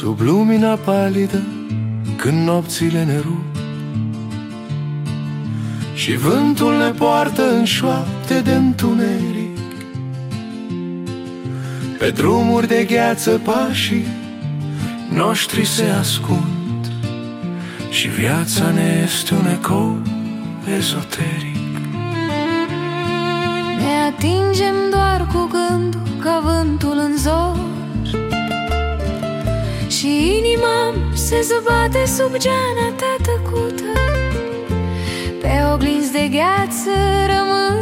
Sub lumina palidă când nopțile ne rup. Și vântul ne poartă în șoapte de întuneric. Pe drumuri de gheață pașii noștri se ascund. Și viața ne este un ecou ezoteric. Ne atingem inima se zbate sub geana ta tăcută. Pe oglinzi de gheață rămân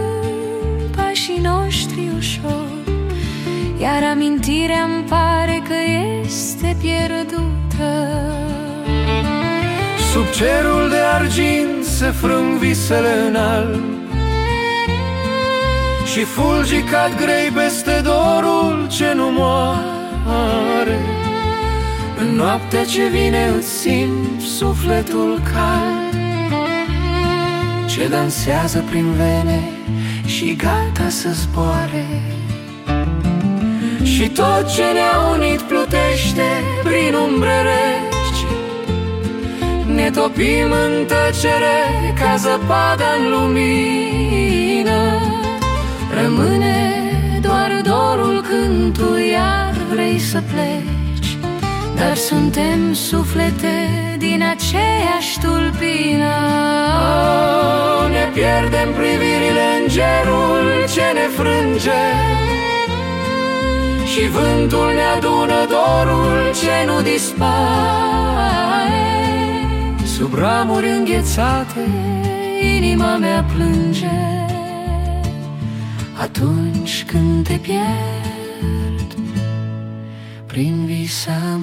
pașii noștri ușor. Iar amintirea-mi pare că este pierdută. Sub cerul de argint se frâng visele în alb. Și fulgi cad grei peste noaptea ce vine îți simt sufletul cald. Ce dansează prin vene și gata să zboare. Și tot ce ne-a unit plutește prin umbre reci Ne topim în tăcere ca zăpada în lumină. Rămâne doar dorul când tu iar vrei să pleci Dar suntem suflete din aceeași tulpină. Oh, Ne pierdem privirile în gerul ce ne frânge. Și vântul ne adună dorul ce nu dispare. Sub ramuri înghețate inima mea plânge. Atunci când te pierd prin visa mare